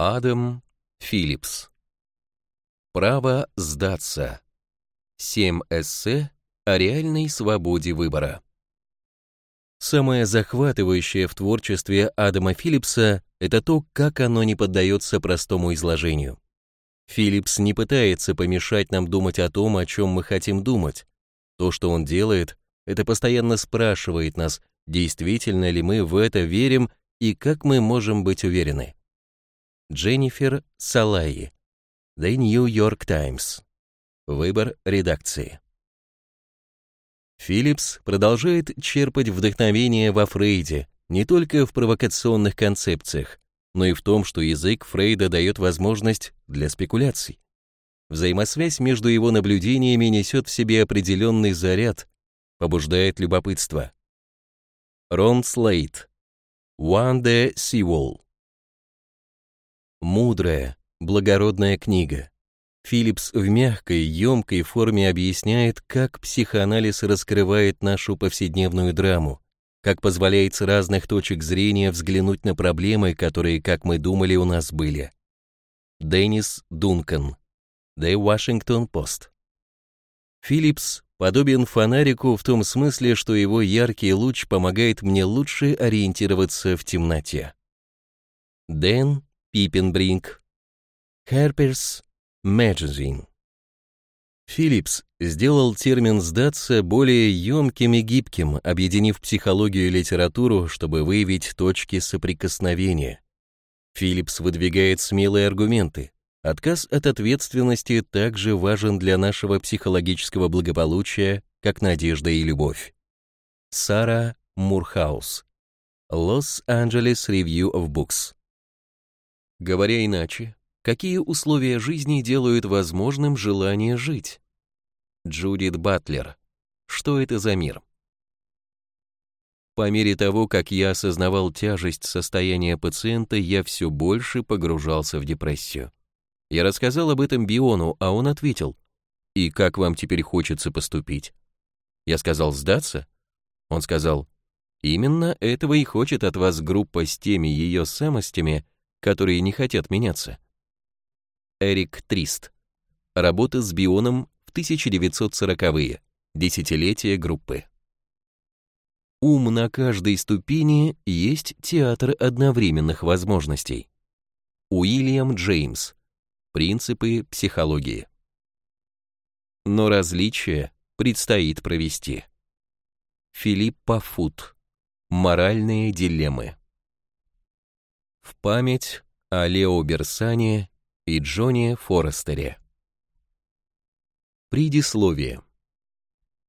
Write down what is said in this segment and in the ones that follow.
Адам Филлипс. Право сдаться. Семь эссе о реальной свободе выбора. Самое захватывающее в творчестве Адама Филлипса – это то, как оно не поддается простому изложению. Филлипс не пытается помешать нам думать о том, о чем мы хотим думать. То, что он делает, это постоянно спрашивает нас, действительно ли мы в это верим и как мы можем быть уверены. Дженнифер Салаи. The New York Times. Выбор редакции. Филлипс продолжает черпать вдохновение во Фрейде, не только в провокационных концепциях, но и в том, что язык Фрейда дает возможность для спекуляций. Взаимосвязь между его наблюдениями несет в себе определенный заряд, побуждает любопытство. Рон Слейт. One Day Seawall. Мудрая, благородная книга. Филлипс в мягкой, емкой форме объясняет, как психоанализ раскрывает нашу повседневную драму, как позволяет с разных точек зрения взглянуть на проблемы, которые, как мы думали, у нас были. Деннис Дункан. The Washington Post. Филлипс подобен фонарику в том смысле, что его яркий луч помогает мне лучше ориентироваться в темноте. Дэн Пиппенбринг, Harper's Magazine. Филлипс сделал термин «сдаться» более емким и гибким, объединив психологию и литературу, чтобы выявить точки соприкосновения. Филлипс выдвигает смелые аргументы. Отказ от ответственности также важен для нашего психологического благополучия, как надежда и любовь. Сара Мурхаус. Los Angeles Review of Books. Говоря иначе, какие условия жизни делают возможным желание жить? Джудит Батлер. Что это за мир? По мере того, как я осознавал тяжесть состояния пациента, я все больше погружался в депрессию. Я рассказал об этом Биону, а он ответил, «И как вам теперь хочется поступить?» Я сказал, «Сдаться?» Он сказал, «Именно этого и хочет от вас группа с теми ее самостями, которые не хотят меняться. Эрик Трист. Работа с бионом в 1940-е, десятилетие группы. Ум на каждой ступени есть театр одновременных возможностей. Уильям Джеймс. Принципы психологии. Но различия предстоит провести. Филипп Пафут. Моральные дилеммы в память о Лео Берсане и Джоне Форестере. Предисловие.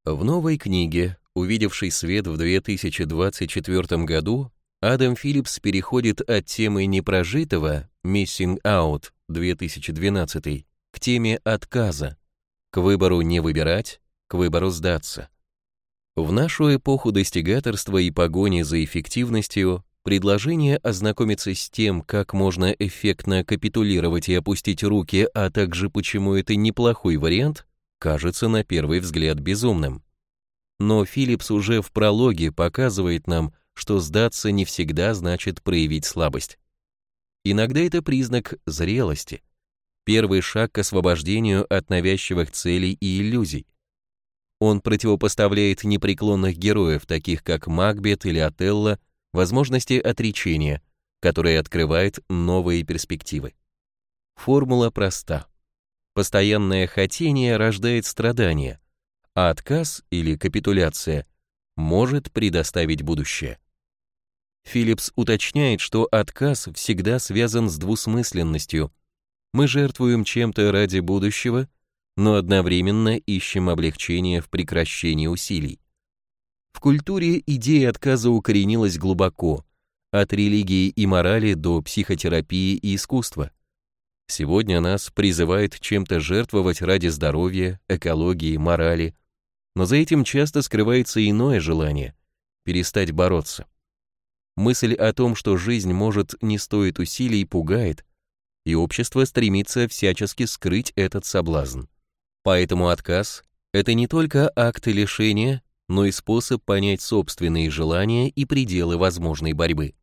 В новой книге, увидевшей свет в 2024 году, Адам Филлипс переходит от темы непрожитого Missing Out 2012 к теме отказа, к выбору не выбирать, к выбору сдаться. В нашу эпоху достигаторства и погони за эффективностью Предложение ознакомиться с тем, как можно эффектно капитулировать и опустить руки, а также почему это неплохой вариант, кажется на первый взгляд безумным. Но Филлипс уже в прологе показывает нам, что сдаться не всегда значит проявить слабость. Иногда это признак зрелости, первый шаг к освобождению от навязчивых целей и иллюзий. Он противопоставляет непреклонных героев, таких как Макбет или Отелло, возможности отречения, которые открывает новые перспективы. Формула проста. Постоянное хотение рождает страдания, а отказ или капитуляция может предоставить будущее. Филлипс уточняет, что отказ всегда связан с двусмысленностью. Мы жертвуем чем-то ради будущего, но одновременно ищем облегчение в прекращении усилий. В культуре идея отказа укоренилась глубоко, от религии и морали до психотерапии и искусства. Сегодня нас призывает чем-то жертвовать ради здоровья, экологии, морали, но за этим часто скрывается иное желание – перестать бороться. Мысль о том, что жизнь может не стоит усилий, пугает, и общество стремится всячески скрыть этот соблазн. Поэтому отказ – это не только акт лишения, но и способ понять собственные желания и пределы возможной борьбы.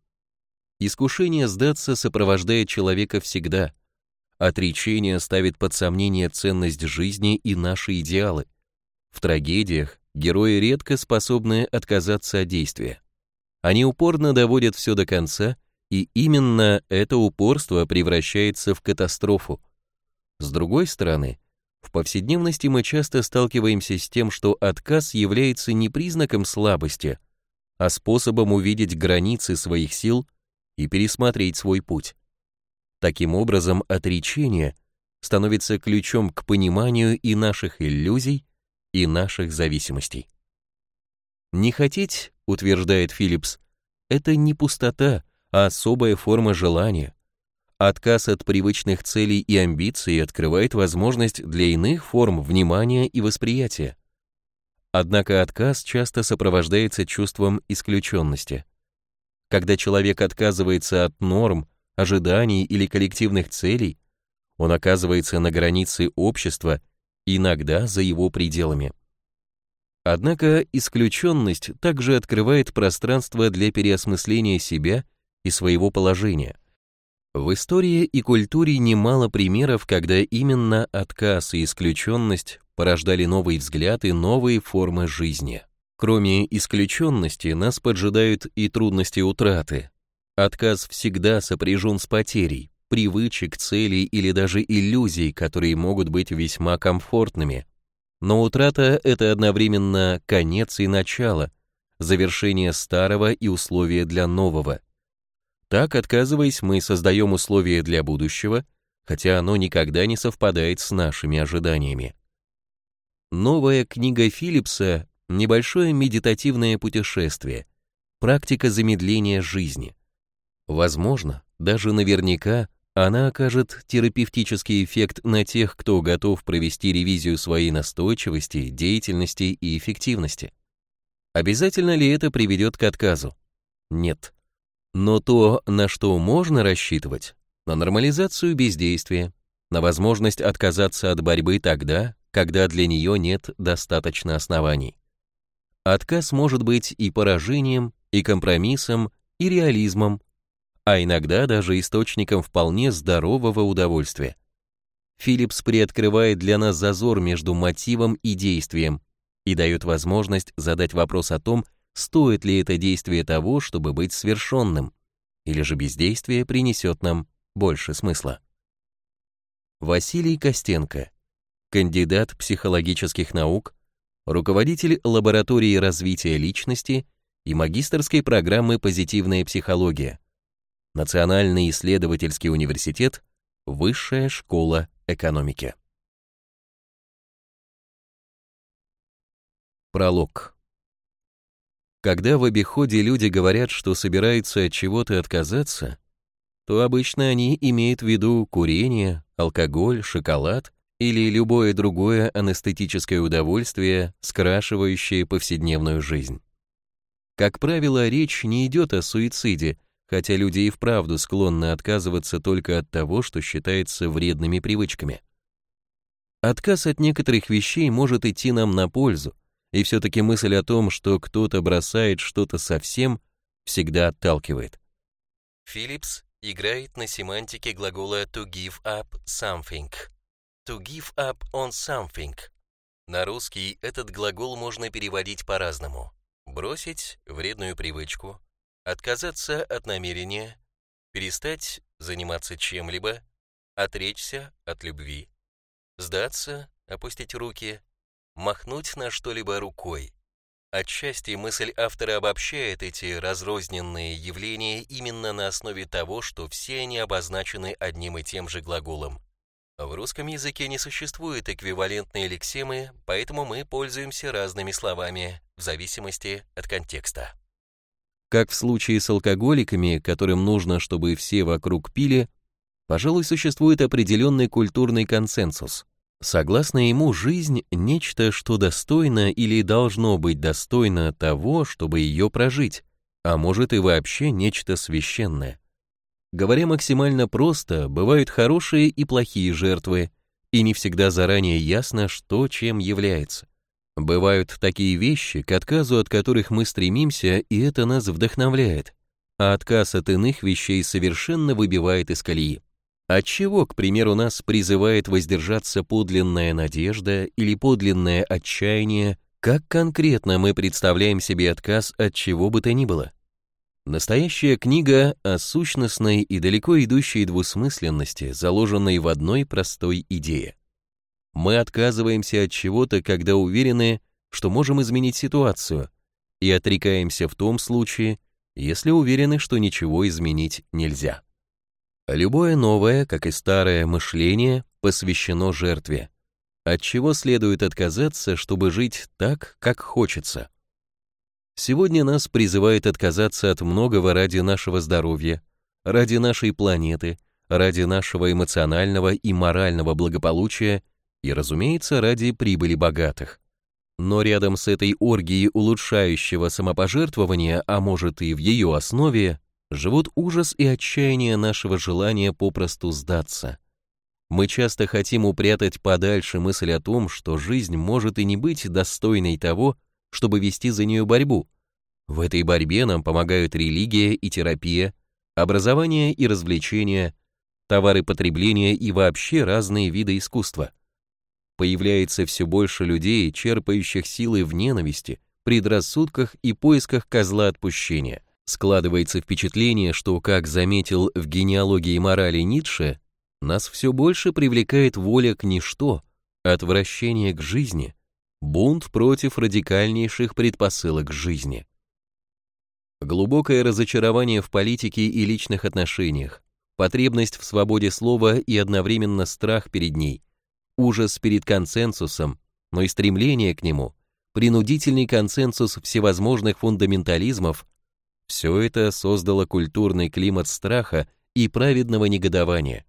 искушение сдаться сопровождает человека всегда. Отречение ставит под сомнение ценность жизни и наши идеалы. В трагедиях герои редко способны отказаться от действия. Они упорно доводят все до конца, и именно это упорство превращается в катастрофу. С другой стороны, в повседневности мы часто сталкиваемся с тем, что отказ является не признаком слабости, а способом увидеть границы своих сил и пересмотреть свой путь. Таким образом, отречение становится ключом к пониманию и наших иллюзий, и наших зависимостей. Не хотеть, утверждает Филлипс, это не пустота, а особая форма желания. Отказ от привычных целей и амбиций открывает возможность для иных форм внимания и восприятия. Однако отказ часто сопровождается чувством исключенности. Когда человек отказывается от норм, ожиданий или коллективных целей, он оказывается на границе общества, иногда за его пределами. Однако исключенность также открывает пространство для переосмысления себя и своего положения. В истории и культуре немало примеров, когда именно отказ и исключенность порождали новые взгляды, новые формы жизни. Кроме исключенности, нас поджидают и трудности утраты. Отказ всегда сопряжен с потерей, привычек, целей или даже иллюзий, которые могут быть весьма комфортными. Но утрата — это одновременно конец и начало, завершение старого и условия для нового. Так, отказываясь, мы создаем условия для будущего, хотя оно никогда не совпадает с нашими ожиданиями. Новая книга Филлипса — небольшое медитативное путешествие, практика замедления жизни. Возможно, даже наверняка, она окажет терапевтический эффект на тех, кто готов провести ревизию своей настойчивости, деятельности и эффективности. Обязательно ли это приведет к отказу? Нет. Но то, на что можно рассчитывать, на нормализацию бездействия, на возможность отказаться от борьбы тогда, когда для нее нет достаточно оснований. Отказ может быть и поражением, и компромиссом, и реализмом, а иногда даже источником вполне здорового удовольствия. Филлипс приоткрывает для нас зазор между мотивом и действием и дает возможность задать вопрос о том, стоит ли это действие того, чтобы быть свершенным, или же бездействие принесет нам больше смысла. Василий Костенко кандидат психологических наук, руководитель лаборатории развития личности и магистрской программы «Позитивная психология», Национальный исследовательский университет, Высшая школа экономики. Пролог. Когда в обиходе люди говорят, что собираются от чего-то отказаться, то обычно они имеют в виду курение, алкоголь, шоколад или любое другое анестетическое удовольствие, скрашивающее повседневную жизнь. Как правило, речь не идет о суициде, хотя люди и вправду склонны отказываться только от того, что считается вредными привычками. Отказ от некоторых вещей может идти нам на пользу, и все-таки мысль о том, что кто-то бросает что-то совсем, всегда отталкивает. Филлипс играет на семантике глагола to give up something. To give up on something. На русский этот глагол можно переводить по-разному. Бросить вредную привычку, отказаться от намерения, перестать заниматься чем-либо, отречься от любви, сдаться, опустить руки, махнуть на что-либо рукой. Отчасти мысль автора обобщает эти разрозненные явления именно на основе того, что все они обозначены одним и тем же глаголом. В русском языке не существует эквивалентной лексемы, поэтому мы пользуемся разными словами в зависимости от контекста. Как в случае с алкоголиками, которым нужно, чтобы все вокруг пили, пожалуй, существует определенный культурный консенсус. Согласно ему, жизнь — нечто, что достойно или должно быть достойно того, чтобы ее прожить, а может и вообще нечто священное. Говоря максимально просто, бывают хорошие и плохие жертвы, и не всегда заранее ясно, что чем является. Бывают такие вещи, к отказу от которых мы стремимся, и это нас вдохновляет. а отказ от иных вещей совершенно выбивает из колеи. Отчего, к примеру, нас призывает воздержаться подлинная надежда или подлинное отчаяние, как конкретно мы представляем себе отказ от чего бы то ни было? Настоящая книга о сущностной и далеко идущей двусмысленности, заложенной в одной простой идее. Мы отказываемся от чего-то, когда уверены, что можем изменить ситуацию, и отрекаемся в том случае, если уверены, что ничего изменить нельзя. Любое новое, как и старое мышление, посвящено жертве, от чего следует отказаться, чтобы жить так, как хочется. Сегодня нас призывает отказаться от многого ради нашего здоровья, ради нашей планеты, ради нашего эмоционального и морального благополучия и, разумеется, ради прибыли богатых. Но рядом с этой оргией улучшающего самопожертвования, а может и в ее основе, живут ужас и отчаяние нашего желания попросту сдаться. Мы часто хотим упрятать подальше мысль о том, что жизнь может и не быть достойной того, чтобы вести за нее борьбу. В этой борьбе нам помогают религия и терапия, образование и развлечения, товары потребления и вообще разные виды искусства. Появляется все больше людей, черпающих силы в ненависти, предрассудках и поисках козла отпущения. Складывается впечатление, что, как заметил в генеалогии морали Ницше, нас все больше привлекает воля к ничто, отвращение к жизни, бунт против радикальнейших предпосылок жизни. Глубокое разочарование в политике и личных отношениях, потребность в свободе слова и одновременно страх перед ней, ужас перед консенсусом, но и стремление к нему, принудительный консенсус всевозможных фундаментализмов, все это создало культурный климат страха и праведного негодования.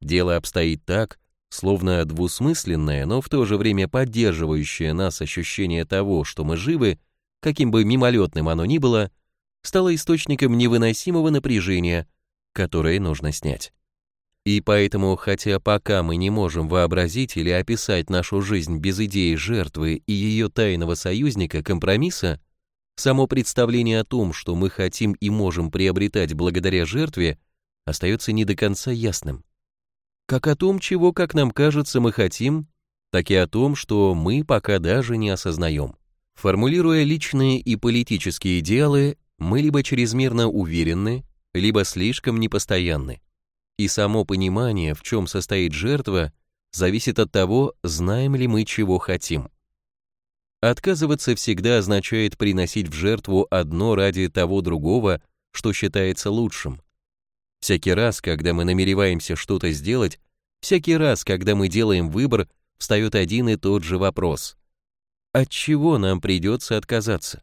Дело обстоит так, словно двусмысленное, но в то же время поддерживающее нас ощущение того, что мы живы, каким бы мимолетным оно ни было, стало источником невыносимого напряжения, которое нужно снять. И поэтому, хотя пока мы не можем вообразить или описать нашу жизнь без идеи жертвы и ее тайного союзника, компромисса, само представление о том, что мы хотим и можем приобретать благодаря жертве, остается не до конца ясным. Как о том, чего, как нам кажется, мы хотим, так и о том, что мы пока даже не осознаем. Формулируя личные и политические идеалы, мы либо чрезмерно уверены, либо слишком непостоянны. И само понимание, в чем состоит жертва, зависит от того, знаем ли мы, чего хотим. Отказываться всегда означает приносить в жертву одно ради того другого, что считается лучшим. Всякий раз, когда мы намереваемся что-то сделать, всякий раз, когда мы делаем выбор, встает один и тот же вопрос. От чего нам придется отказаться?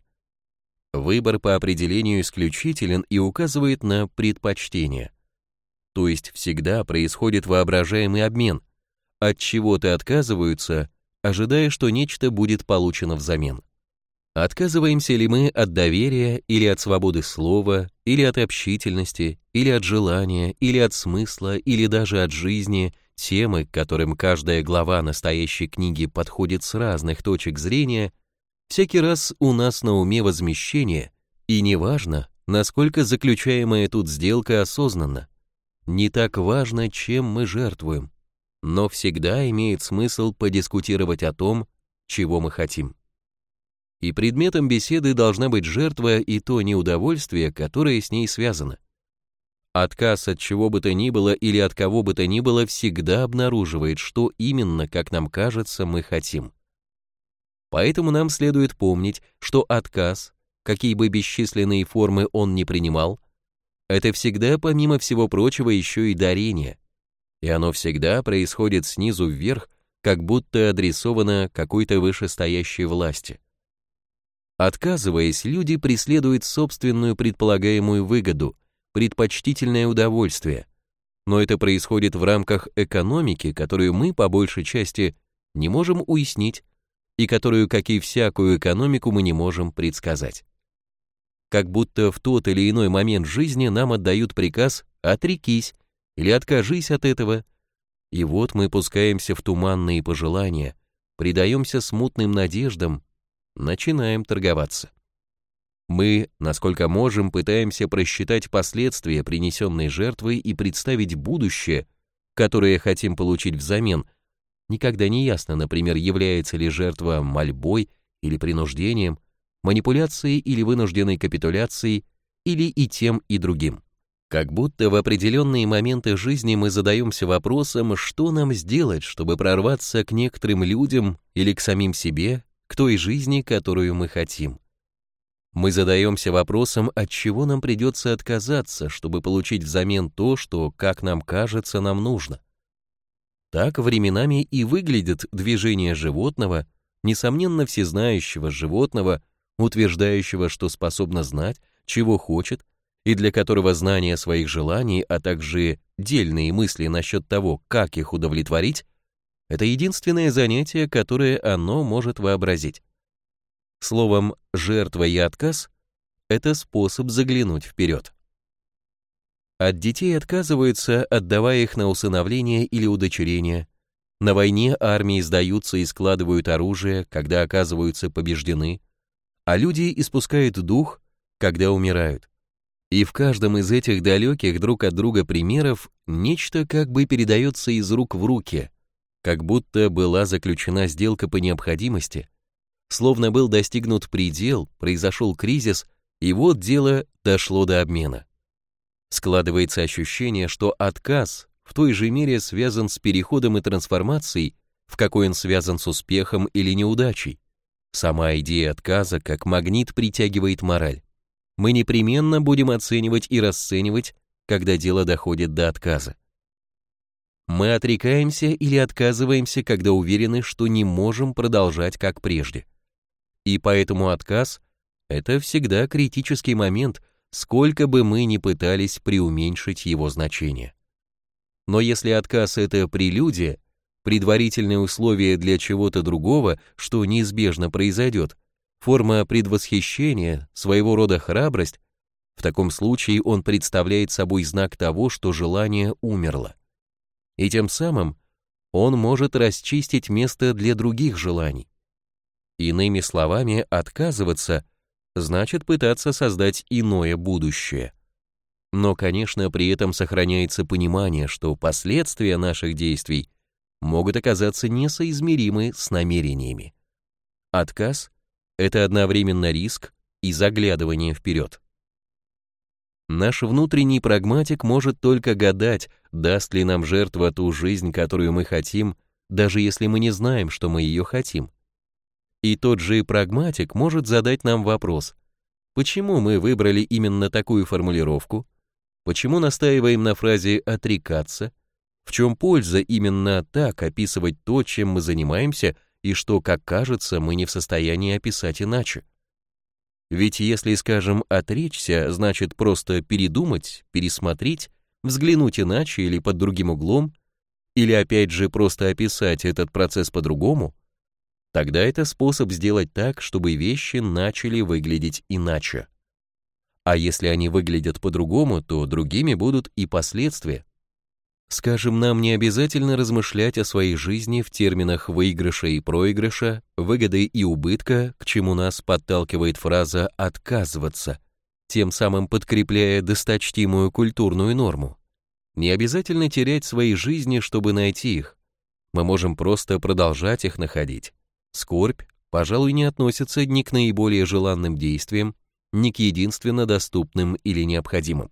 Выбор по определению исключителен и указывает на предпочтение. То есть всегда происходит воображаемый обмен. От чего-то отказываются, ожидая, что нечто будет получено взамен. Отказываемся ли мы от доверия или от свободы слова, или от общительности, или от желания, или от смысла, или даже от жизни, темы, к которым каждая глава настоящей книги подходит с разных точек зрения, всякий раз у нас на уме возмещение, и неважно, насколько заключаемая тут сделка осознанна. Не так важно, чем мы жертвуем, но всегда имеет смысл подискутировать о том, чего мы хотим. И предметом беседы должна быть жертва и то неудовольствие, которое с ней связано. Отказ от чего бы то ни было или от кого бы то ни было всегда обнаруживает, что именно, как нам кажется, мы хотим. Поэтому нам следует помнить, что отказ, какие бы бесчисленные формы он ни принимал, это всегда, помимо всего прочего, еще и дарение. И оно всегда происходит снизу вверх, как будто адресовано какой-то вышестоящей власти. Отказываясь, люди преследуют собственную предполагаемую выгоду, предпочтительное удовольствие. Но это происходит в рамках экономики, которую мы, по большей части, не можем уяснить, и которую, как и всякую экономику, мы не можем предсказать как будто в тот или иной момент жизни нам отдают приказ «отрекись» или «откажись от этого». И вот мы пускаемся в туманные пожелания, предаемся смутным надеждам, начинаем торговаться. Мы, насколько можем, пытаемся просчитать последствия принесенной жертвы и представить будущее, которое хотим получить взамен. Никогда не ясно, например, является ли жертва мольбой или принуждением, манипуляцией или вынужденной капитуляцией, или и тем, и другим. Как будто в определенные моменты жизни мы задаемся вопросом, что нам сделать, чтобы прорваться к некоторым людям или к самим себе, к той жизни, которую мы хотим. Мы задаемся вопросом, от чего нам придется отказаться, чтобы получить взамен то, что, как нам кажется, нам нужно. Так временами и выглядит движение животного, несомненно всезнающего животного, утверждающего, что способно знать, чего хочет, и для которого знание своих желаний, а также дельные мысли насчет того, как их удовлетворить, это единственное занятие, которое оно может вообразить. Словом, жертва и отказ — это способ заглянуть вперед. От детей отказываются, отдавая их на усыновление или удочерение. На войне армии сдаются и складывают оружие, когда оказываются побеждены, а люди испускают дух, когда умирают. И в каждом из этих далеких друг от друга примеров нечто как бы передается из рук в руки, как будто была заключена сделка по необходимости, словно был достигнут предел, произошел кризис, и вот дело дошло до обмена. Складывается ощущение, что отказ в той же мере связан с переходом и трансформацией, в какой он связан с успехом или неудачей. Сама идея отказа как магнит притягивает мораль мы непременно будем оценивать и расценивать, когда дело доходит до отказа. Мы отрекаемся или отказываемся, когда уверены, что не можем продолжать как прежде. И поэтому отказ — это всегда критический момент, сколько бы мы ни пытались преуменьшить его значение. Но если отказ — это прелюдия, предварительное условие для чего-то другого, что неизбежно произойдет, форма предвосхищения, своего рода храбрость, в таком случае он представляет собой знак того, что желание умерло. И тем самым он может расчистить место для других желаний. Иными словами, отказываться значит пытаться создать иное будущее. Но, конечно, при этом сохраняется понимание, что последствия наших действий могут оказаться несоизмеримы с намерениями. Отказ это одновременно риск и заглядывание вперед. Наш внутренний прагматик может только гадать, даст ли нам жертва ту жизнь, которую мы хотим, даже если мы не знаем, что мы ее хотим. И тот же прагматик может задать нам вопрос, почему мы выбрали именно такую формулировку, почему настаиваем на фразе «отрекаться», в чем польза именно так описывать то, чем мы занимаемся, и что, как кажется, мы не в состоянии описать иначе. Ведь если, скажем, отречься, значит просто передумать, пересмотреть, взглянуть иначе или под другим углом, или опять же просто описать этот процесс по-другому, тогда это способ сделать так, чтобы вещи начали выглядеть иначе. А если они выглядят по-другому, то другими будут и последствия. Скажем, нам не обязательно размышлять о своей жизни в терминах выигрыша и проигрыша, выгоды и убытка, к чему нас подталкивает фраза «отказываться», тем самым подкрепляя досточтимую культурную норму. Не обязательно терять свои жизни, чтобы найти их. Мы можем просто продолжать их находить. Скорбь, пожалуй, не относится ни к наиболее желанным действиям, ни к единственно доступным или необходимым.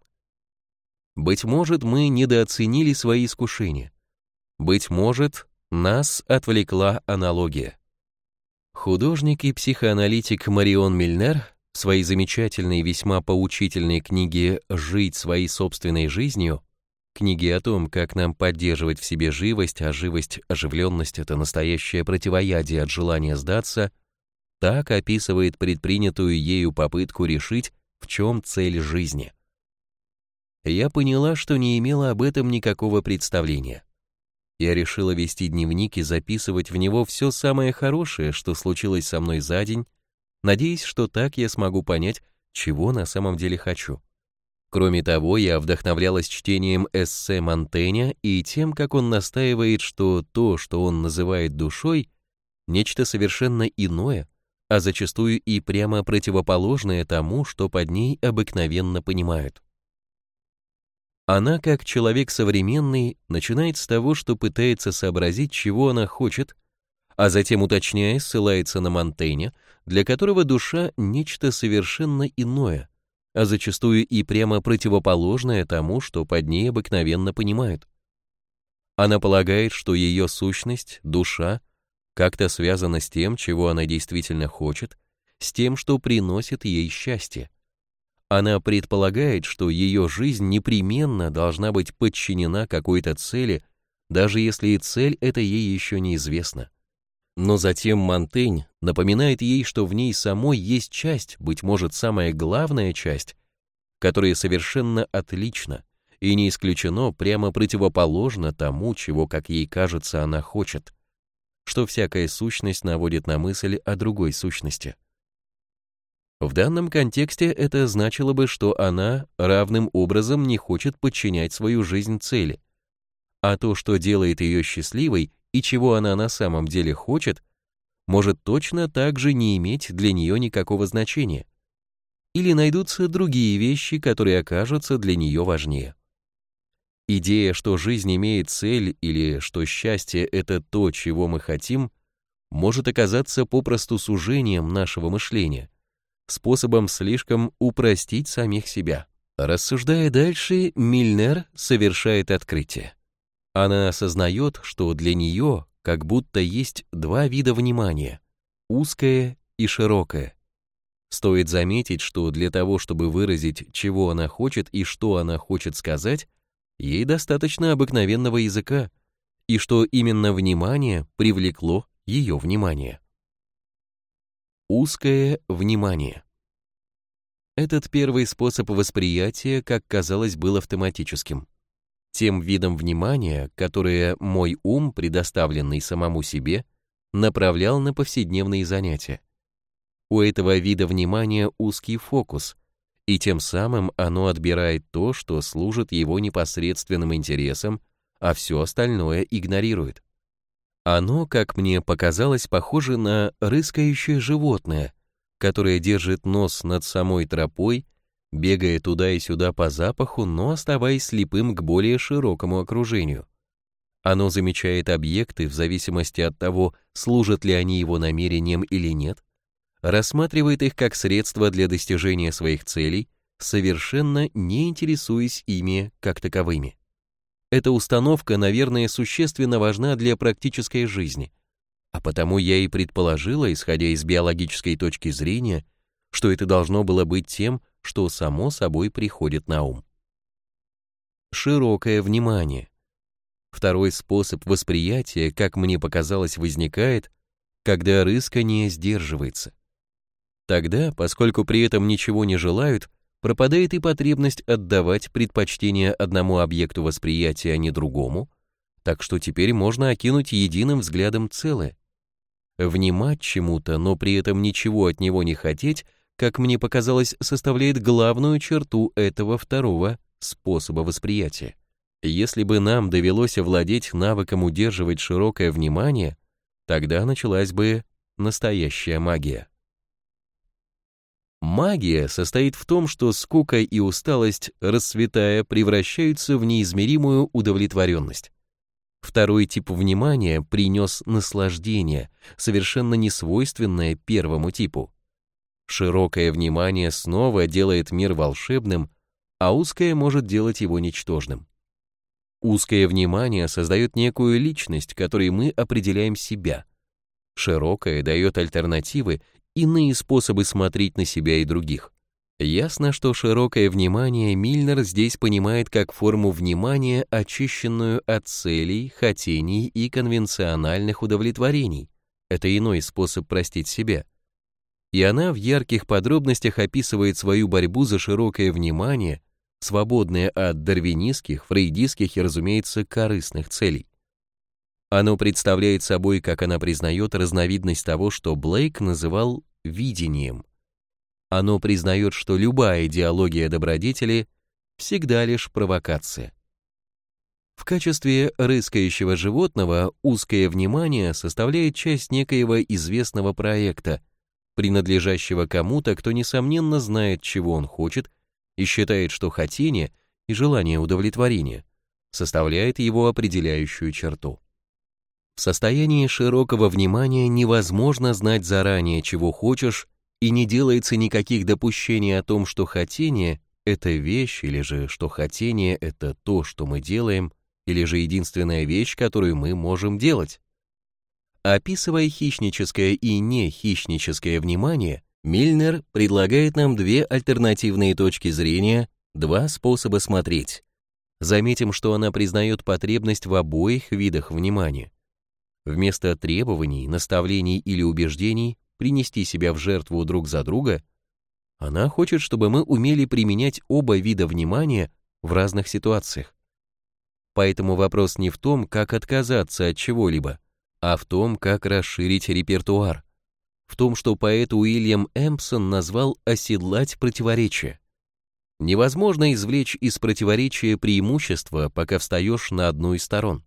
Быть может, мы недооценили свои искушения. Быть может, нас отвлекла аналогия. Художник и психоаналитик Марион Мильнер в своей замечательной весьма поучительной книге «Жить своей собственной жизнью» книге о том, как нам поддерживать в себе живость, а живость, оживленность — это настоящее противоядие от желания сдаться, так описывает предпринятую ею попытку решить, в чем цель жизни — я поняла, что не имела об этом никакого представления. Я решила вести дневник и записывать в него все самое хорошее, что случилось со мной за день, надеясь, что так я смогу понять, чего на самом деле хочу. Кроме того, я вдохновлялась чтением эссе Монтэня и тем, как он настаивает, что то, что он называет душой, нечто совершенно иное, а зачастую и прямо противоположное тому, что под ней обыкновенно понимают. Она, как человек современный, начинает с того, что пытается сообразить, чего она хочет, а затем, уточняя, ссылается на Монтейня, для которого душа — нечто совершенно иное, а зачастую и прямо противоположное тому, что под ней обыкновенно понимают. Она полагает, что ее сущность, душа, как-то связана с тем, чего она действительно хочет, с тем, что приносит ей счастье. Она предполагает, что ее жизнь непременно должна быть подчинена какой-то цели, даже если и цель эта ей еще неизвестна. Но затем Монтень напоминает ей, что в ней самой есть часть, быть может, самая главная часть, которая совершенно отлична и не исключено прямо противоположна тому, чего, как ей кажется, она хочет, что всякая сущность наводит на мысль о другой сущности. В данном контексте это значило бы, что она равным образом не хочет подчинять свою жизнь цели, а то, что делает ее счастливой и чего она на самом деле хочет, может точно так же не иметь для нее никакого значения. Или найдутся другие вещи, которые окажутся для нее важнее. Идея, что жизнь имеет цель или что счастье — это то, чего мы хотим, может оказаться попросту сужением нашего мышления, способом слишком упростить самих себя. Рассуждая дальше, Мильнер совершает открытие. Она осознает, что для нее как будто есть два вида внимания — узкое и широкое. Стоит заметить, что для того, чтобы выразить, чего она хочет и что она хочет сказать, ей достаточно обыкновенного языка, и что именно внимание привлекло ее внимание. Узкое внимание. Этот первый способ восприятия, как казалось, был автоматическим тем видом внимания, которое мой ум, предоставленный самому себе, направлял на повседневные занятия. У этого вида внимания узкий фокус, и тем самым оно отбирает то, что служит его непосредственным интересам, а все остальное игнорирует. Оно, как мне показалось, похоже на рыскающее животное, которое держит нос над самой тропой бегая туда и сюда по запаху, но оставаясь слепым к более широкому окружению. Оно замечает объекты в зависимости от того, служат ли они его намерением или нет, рассматривает их как средство для достижения своих целей, совершенно не интересуясь ими как таковыми. Эта установка, наверное, существенно важна для практической жизни, а потому я и предположила, исходя из биологической точки зрения, что это должно было быть тем, что само собой приходит на ум. Широкое внимание. Второй способ восприятия, как мне показалось, возникает, когда рыскание сдерживается. Тогда, поскольку при этом ничего не желают, пропадает и потребность отдавать предпочтение одному объекту восприятия, а не другому, так что теперь можно окинуть единым взглядом целое. Внимать чему-то, но при этом ничего от него не хотеть — как мне показалось, составляет главную черту этого второго способа восприятия. Если бы нам довелось овладеть навыком удерживать широкое внимание, тогда началась бы настоящая магия. Магия состоит в том, что скука и усталость, расцветая, превращаются в неизмеримую удовлетворенность. Второй тип внимания принес наслаждение, совершенно несвойственное первому типу. Широкое внимание снова делает мир волшебным, а узкое может делать его ничтожным. Узкое внимание создает некую личность, которой мы определяем себя. Широкое дает альтернативы, иные способы смотреть на себя и других. Ясно, что широкое внимание Мильнер здесь понимает как форму внимания, очищенную от целей, хотений и конвенциональных удовлетворений. Это иной способ простить себя и она в ярких подробностях описывает свою борьбу за широкое внимание, свободное от дарвинистских, фрейдистских и, разумеется, корыстных целей. Оно представляет собой, как она признает, разновидность того, что Блейк называл «видением». Оно признает, что любая идеология добродетели всегда лишь провокация. В качестве рыскающего животного узкое внимание составляет часть некоего известного проекта, принадлежащего кому-то, кто несомненно знает, чего он хочет, и считает, что хотение и желание удовлетворения составляет его определяющую черту. В состоянии широкого внимания невозможно знать заранее, чего хочешь, и не делается никаких допущений о том, что хотение — это вещь, или же что хотение — это то, что мы делаем, или же единственная вещь, которую мы можем делать. Описывая хищническое и нехищническое внимание, Мильнер предлагает нам две альтернативные точки зрения, два способа смотреть. Заметим, что она признает потребность в обоих видах внимания. Вместо требований, наставлений или убеждений принести себя в жертву друг за друга, она хочет, чтобы мы умели применять оба вида внимания в разных ситуациях. Поэтому вопрос не в том, как отказаться от чего-либо, а в том, как расширить репертуар. В том, что поэт Уильям Эмпсон назвал «оседлать противоречие». Невозможно извлечь из противоречия преимущество, пока встаешь на одну из сторон.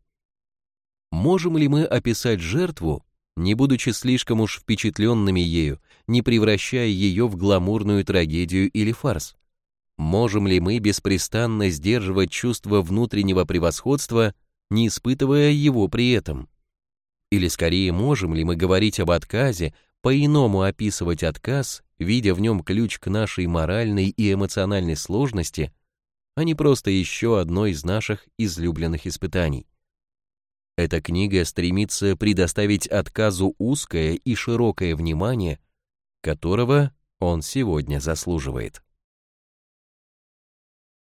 Можем ли мы описать жертву, не будучи слишком уж впечатленными ею, не превращая ее в гламурную трагедию или фарс? Можем ли мы беспрестанно сдерживать чувство внутреннего превосходства, не испытывая его при этом? Или скорее можем ли мы говорить об отказе, по-иному описывать отказ, видя в нем ключ к нашей моральной и эмоциональной сложности, а не просто еще одно из наших излюбленных испытаний? Эта книга стремится предоставить отказу узкое и широкое внимание, которого он сегодня заслуживает.